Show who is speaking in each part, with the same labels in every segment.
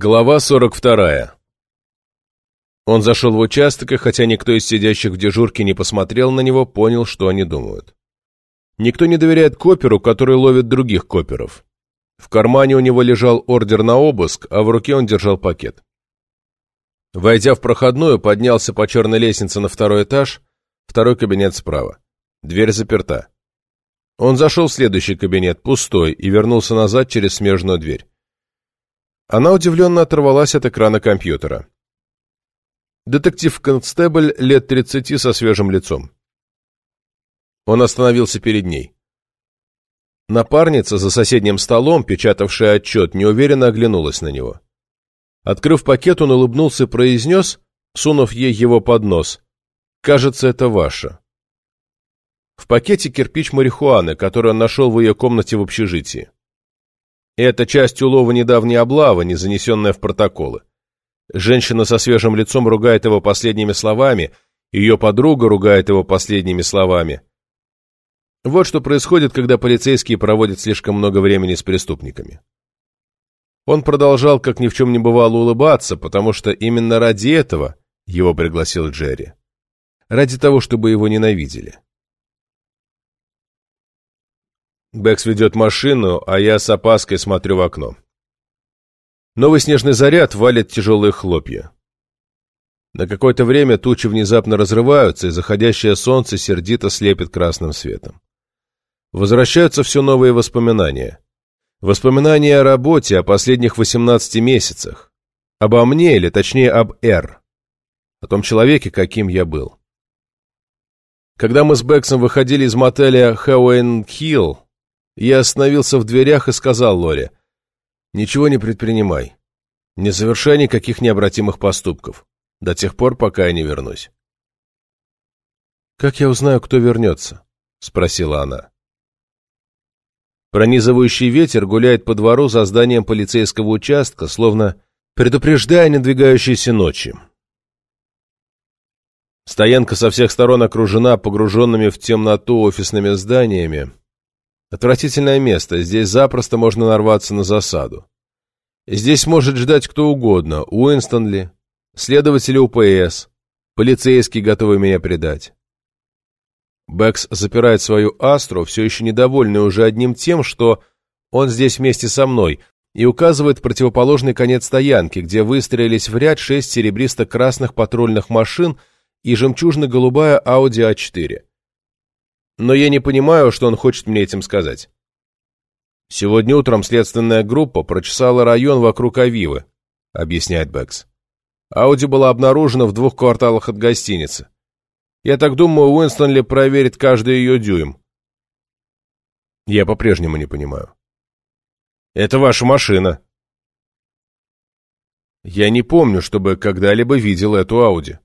Speaker 1: Глава 42. Он зашел в участок, и хотя никто из сидящих в дежурке не посмотрел на него, понял, что они думают. Никто не доверяет коперу, который ловит других коперов. В кармане у него лежал ордер на обыск, а в руке он держал пакет. Войдя в проходную, поднялся по черной лестнице на второй этаж, второй кабинет справа. Дверь заперта. Он зашел в следующий кабинет, пустой, и вернулся назад через смежную дверь. Она удивленно оторвалась от экрана компьютера. Детектив-констебль лет тридцати со свежим лицом. Он остановился перед ней. Напарница за соседним столом, печатавшая отчет, неуверенно оглянулась на него. Открыв пакет, он улыбнулся и произнес, сунув ей его под нос, «Кажется, это ваше». В пакете кирпич марихуаны, который он нашел в ее комнате в общежитии. Это часть улова недавней облавы, не занесенная в протоколы. Женщина со свежим лицом ругает его последними словами, ее подруга ругает его последними словами. Вот что происходит, когда полицейские проводят слишком много времени с преступниками. Он продолжал, как ни в чем не бывало, улыбаться, потому что именно ради этого его пригласил Джерри. Ради того, чтобы его ненавидели. Бэкс ведет машину, а я с опаской смотрю в окно. Новый снежный заряд валит тяжелые хлопья. На какое-то время тучи внезапно разрываются, и заходящее солнце сердито слепит красным светом. Возвращаются все новые воспоминания. Воспоминания о работе, о последних 18 месяцах. Обо мне, или точнее об Р. О том человеке, каким я был. Когда мы с Бэксом выходили из мотеля Хэуэн Хилл, я остановился в дверях и сказал Лоре, «Ничего не предпринимай. Не совершай никаких необратимых поступков. До тех пор, пока я не вернусь». «Как я узнаю, кто вернется?» — спросила она. Пронизывающий ветер гуляет по двору за зданием полицейского участка, словно предупреждая о надвигающейся ночи. Стоянка со всех сторон окружена погруженными в темноту офисными зданиями, Отвратительное место, здесь запросто можно нарваться на засаду. Здесь может ждать кто угодно, Уинстон ли, следователи УПС, полицейский, готовый меня предать. Бэкс запирает свою Астру, все еще недовольный уже одним тем, что он здесь вместе со мной, и указывает противоположный конец стоянки, где выстроились в ряд шесть серебристо-красных патрульных машин и жемчужно-голубая Audi A4 но я не понимаю, что он хочет мне этим сказать. Сегодня утром следственная группа прочесала район вокруг Авивы, объясняет Бэкс. Ауди была обнаружена в двух кварталах от гостиницы. Я так думаю, Уинстонли проверит каждый ее дюйм. Я по-прежнему не понимаю. Это ваша машина. Я не помню, чтобы когда-либо видел эту Ауди.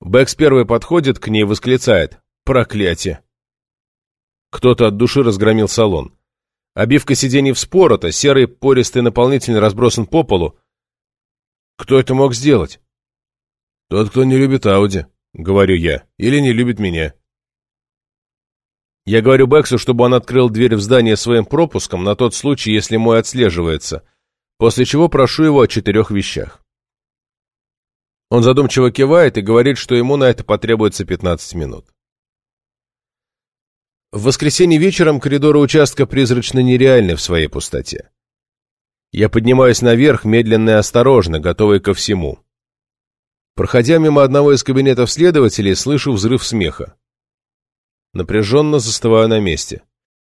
Speaker 1: Бэкс первый подходит к ней и восклицает. Проклятие! Кто-то от души разгромил салон. Обивка сидений вспорота, серый пористый наполнитель разбросан по полу. Кто это мог сделать? Тот, кто не любит Ауди, говорю я, или не любит меня. Я говорю Бэксу, чтобы он открыл дверь в здание своим пропуском на тот случай, если мой отслеживается, после чего прошу его о четырех вещах. Он задумчиво кивает и говорит, что ему на это потребуется 15 минут. В воскресенье вечером коридоры участка призрачно нереальны в своей пустоте. Я поднимаюсь наверх, медленно и осторожно, готовый ко всему. Проходя мимо одного из кабинетов следователей, слышу взрыв смеха. Напряженно застываю на месте.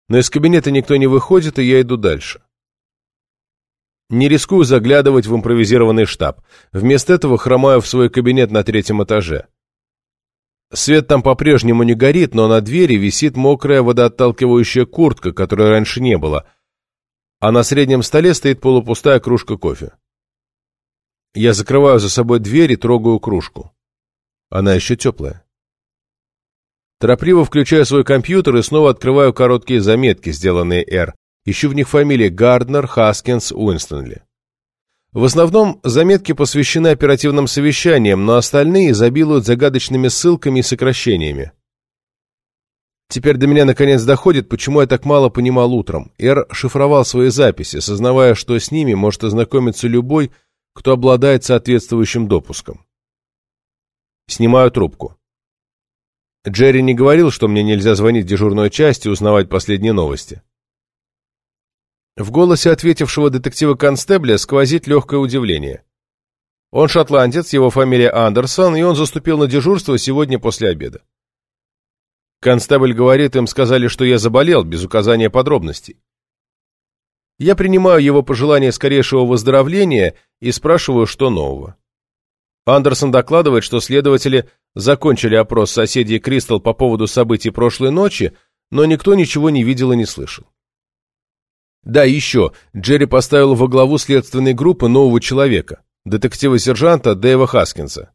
Speaker 1: Но из кабинета никто не выходит, и я иду дальше. Не рискую заглядывать в импровизированный штаб. Вместо этого хромаю в свой кабинет на третьем этаже. Свет там по-прежнему не горит, но на двери висит мокрая водоотталкивающая куртка, которой раньше не было, а на среднем столе стоит полупустая кружка кофе. Я закрываю за собой дверь и трогаю кружку. Она еще теплая. Торопливо включаю свой компьютер и снова открываю короткие заметки, сделанные Р. Ищу в них фамилии Гарднер, Хаскинс, Уинстонли. В основном заметки посвящены оперативным совещаниям, но остальные изобилуют загадочными ссылками и сокращениями. Теперь до меня наконец доходит, почему я так мало понимал утром. Эр шифровал свои записи, сознавая, что с ними может ознакомиться любой, кто обладает соответствующим допуском. Снимаю трубку. Джерри не говорил, что мне нельзя звонить в дежурную часть и узнавать последние новости. В голосе ответившего детектива-констебля сквозит легкое удивление. Он шотландец, его фамилия Андерсон, и он заступил на дежурство сегодня после обеда. Констебль говорит, им сказали, что я заболел, без указания подробностей. Я принимаю его пожелание скорейшего выздоровления и спрашиваю, что нового. Андерсон докладывает, что следователи закончили опрос соседей Кристал по поводу событий прошлой ночи, но никто ничего не видел и не слышал. Да, еще, Джерри поставил во главу следственной группы нового человека, детектива-сержанта Дэйва Хаскинса.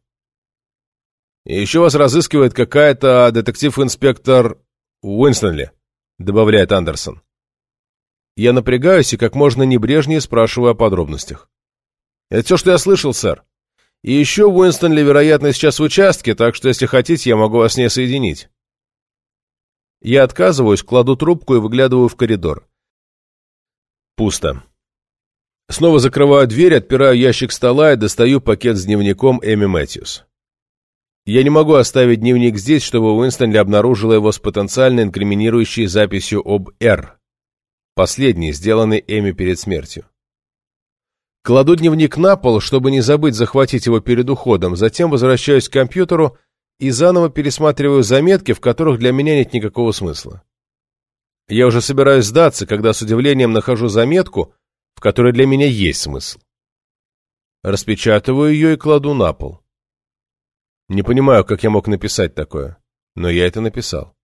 Speaker 1: И еще вас разыскивает какая-то детектив-инспектор Уинстонли, добавляет Андерсон. Я напрягаюсь и как можно небрежнее спрашиваю о подробностях. Это все, что я слышал, сэр. И еще Уинстонли, вероятно, сейчас в участке, так что, если хотите, я могу вас с ней соединить. Я отказываюсь, кладу трубку и выглядываю в коридор. Пусто. Снова закрываю дверь, отпираю ящик стола и достаю пакет с дневником Эми Мэтьюс. Я не могу оставить дневник здесь, чтобы Уинстонли обнаружила его с потенциально инкриминирующей записью об «Р», последней, сделанной Эми перед смертью. Кладу дневник на пол, чтобы не забыть захватить его перед уходом, затем возвращаюсь к компьютеру и заново пересматриваю заметки, в которых для меня нет никакого смысла. Я уже собираюсь сдаться, когда с удивлением нахожу заметку, в которой для меня есть смысл. Распечатываю ее и кладу на пол. Не понимаю, как я мог написать такое, но я это написал.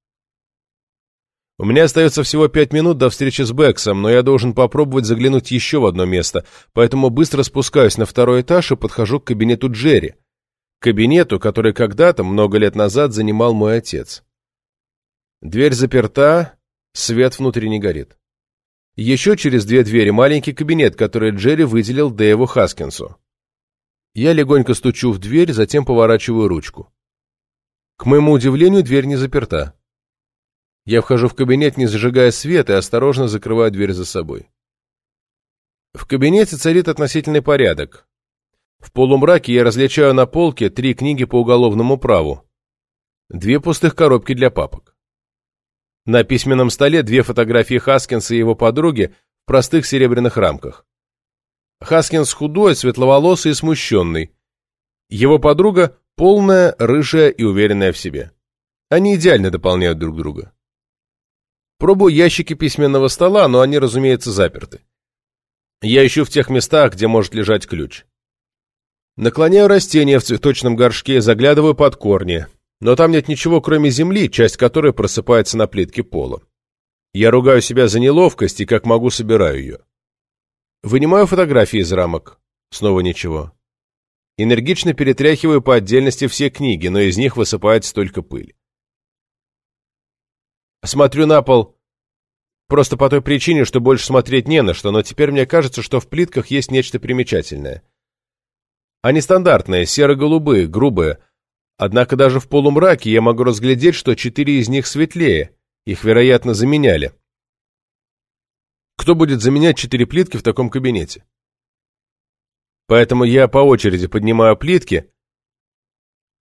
Speaker 1: У меня остается всего пять минут до встречи с Бэксом, но я должен попробовать заглянуть еще в одно место, поэтому быстро спускаюсь на второй этаж и подхожу к кабинету Джерри, кабинету, который когда-то, много лет назад, занимал мой отец. Дверь заперта, свет внутри не горит. Еще через две двери маленький кабинет, который Джерри выделил Дэйву Хаскинсу. Я легонько стучу в дверь, затем поворачиваю ручку. К моему удивлению, дверь не заперта. Я вхожу в кабинет, не зажигая свет, и осторожно закрываю дверь за собой. В кабинете царит относительный порядок. В полумраке я различаю на полке три книги по уголовному праву. Две пустых коробки для папок. На письменном столе две фотографии Хаскинса и его подруги в простых серебряных рамках. Хаскинс худой, светловолосый и смущенный. Его подруга полная, рыжая и уверенная в себе. Они идеально дополняют друг друга. Пробую ящики письменного стола, но они, разумеется, заперты. Я ищу в тех местах, где может лежать ключ. Наклоняю растения в цветочном горшке, заглядываю под корни, но там нет ничего, кроме земли, часть которой просыпается на плитке пола. Я ругаю себя за неловкость и как могу собираю ее. Вынимаю фотографии из рамок. Снова ничего. Энергично перетряхиваю по отдельности все книги, но из них высыпается только пыль. Смотрю на пол просто по той причине, что больше смотреть не на что, но теперь мне кажется, что в плитках есть нечто примечательное. Они стандартные, серо-голубые, грубые, однако даже в полумраке я могу разглядеть, что четыре из них светлее, их, вероятно, заменяли. Кто будет заменять четыре плитки в таком кабинете? Поэтому я по очереди поднимаю плитки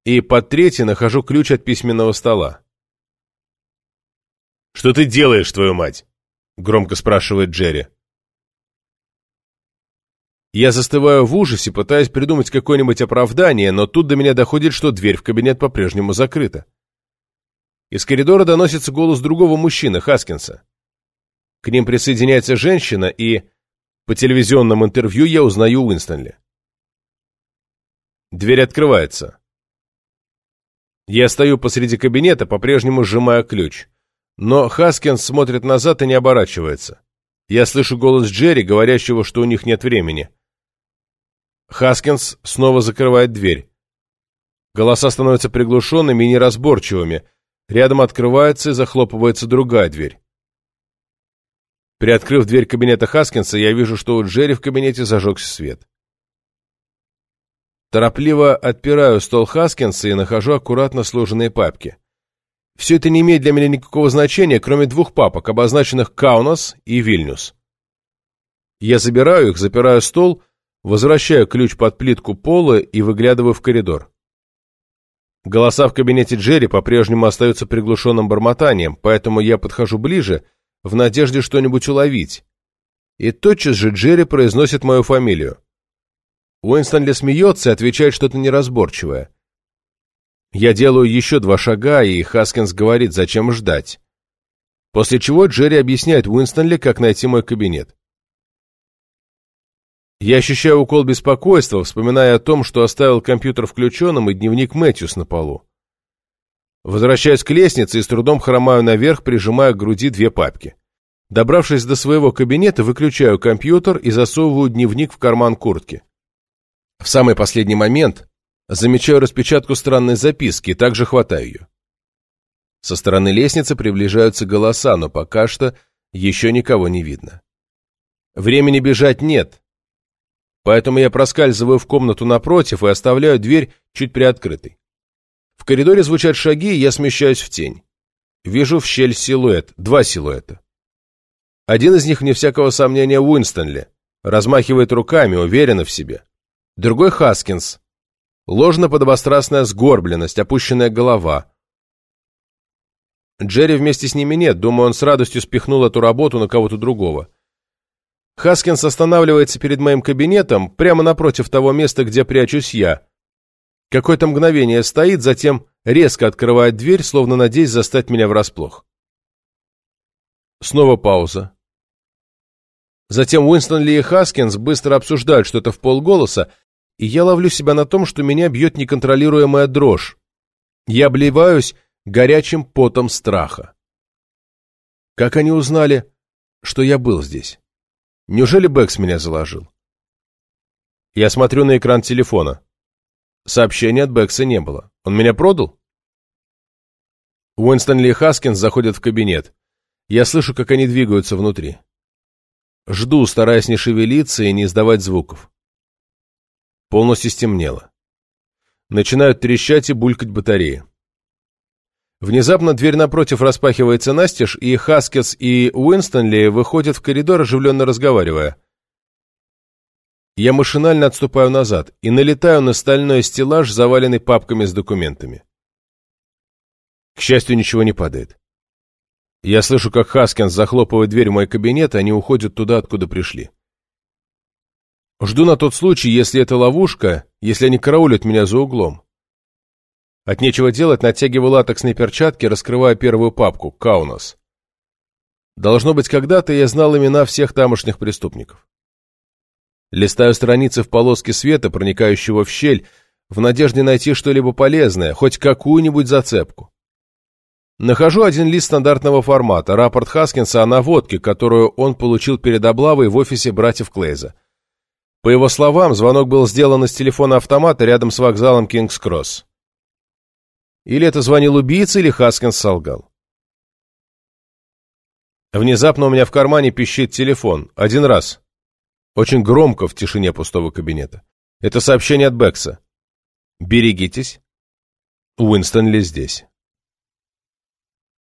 Speaker 1: и под третьей нахожу ключ от письменного стола. «Что ты делаешь, твою мать?» — громко спрашивает Джерри. Я застываю в ужасе, пытаясь придумать какое-нибудь оправдание, но тут до меня доходит, что дверь в кабинет по-прежнему закрыта. Из коридора доносится голос другого мужчины, Хаскинса. К ним присоединяется женщина, и по телевизионному интервью я узнаю Уинстонли. Дверь открывается. Я стою посреди кабинета, по-прежнему сжимая ключ. Но Хаскинс смотрит назад и не оборачивается. Я слышу голос Джерри, говорящего, что у них нет времени. Хаскинс снова закрывает дверь. Голоса становятся приглушенными и неразборчивыми. Рядом открывается и захлопывается другая дверь. Приоткрыв дверь кабинета Хаскинса, я вижу, что у Джерри в кабинете зажегся свет. Торопливо отпираю стол Хаскинса и нахожу аккуратно сложенные папки. Все это не имеет для меня никакого значения, кроме двух папок, обозначенных Каунас и Вильнюс. Я забираю их, запираю стол, возвращаю ключ под плитку пола и выглядываю в коридор. Голоса в кабинете Джерри по-прежнему остаются приглушенным бормотанием, поэтому я подхожу ближе, в надежде что-нибудь уловить. И тотчас же Джерри произносит мою фамилию. Уинстонли смеется и отвечает что-то неразборчивое. Я делаю еще два шага, и Хаскинс говорит, зачем ждать. После чего Джерри объясняет Уинстонли, как найти мой кабинет. Я ощущаю укол беспокойства, вспоминая о том, что оставил компьютер включенным и дневник Мэтьюс на полу. Возвращаюсь к лестнице и с трудом хромаю наверх, прижимая к груди две папки. Добравшись до своего кабинета, выключаю компьютер и засовываю дневник в карман куртки. В самый последний момент замечаю распечатку странной записки и также хватаю ее. Со стороны лестницы приближаются голоса, но пока что еще никого не видно. Времени бежать нет, Поэтому я проскальзываю в комнату напротив и оставляю дверь чуть приоткрытой. В коридоре звучат шаги, и я смещаюсь в тень. Вижу в щель силуэт, два силуэта. Один из них, не всякого сомнения, Уинстонли. Размахивает руками, уверенно в себе. Другой — Хаскинс. Ложно-подобострастная сгорбленность, опущенная голова. Джерри вместе с ними нет, думаю, он с радостью спихнул эту работу на кого-то другого. Хаскинс останавливается перед моим кабинетом, прямо напротив того места, где прячусь я. Какое-то мгновение стоит, затем резко открывает дверь, словно надеясь застать меня врасплох. Снова пауза. Затем Уинстон Ли и Хаскинс быстро обсуждают что-то в полголоса, и я ловлю себя на том, что меня бьет неконтролируемая дрожь. Я обливаюсь горячим потом страха. Как они узнали, что я был здесь? Неужели Бэкс меня заложил? Я смотрю на экран телефона. Сообщения от Бэкса не было. Он меня продал? Уинстон Ли Хаскинс заходит в кабинет. Я слышу, как они двигаются внутри. Жду, стараясь не шевелиться и не издавать звуков. Полностью стемнело. Начинают трещать и булькать батареи. Внезапно дверь напротив распахивается настежь, и Хаскетс и Уинстонли выходят в коридор, оживленно разговаривая. Я машинально отступаю назад и налетаю на стальной стеллаж, заваленный папками с документами. К счастью, ничего не падает. Я слышу, как Хаскинс захлопывает дверь в мой кабинет, и они уходят туда, откуда пришли. Жду на тот случай, если это ловушка, если они караулят меня за углом. От нечего делать натягиваю латексные перчатки, раскрывая первую папку «Каунас». Должно быть, когда-то я знал имена всех тамошних преступников. Листаю страницы в полоске света, проникающего в щель, в надежде найти что-либо полезное, хоть какую-нибудь зацепку. Нахожу один лист стандартного формата, рапорт Хаскинса о наводке, которую он получил перед облавой в офисе братьев Клейза. По его словам, звонок был сделан из телефона автомата рядом с вокзалом Кингс-Кросс. Или это звонил убийца, или Хаскинс солгал. Внезапно у меня в кармане пищит телефон. Один раз. Очень громко в тишине пустого кабинета. Это сообщение от Бекса. «Берегитесь. Уинстон ли здесь?»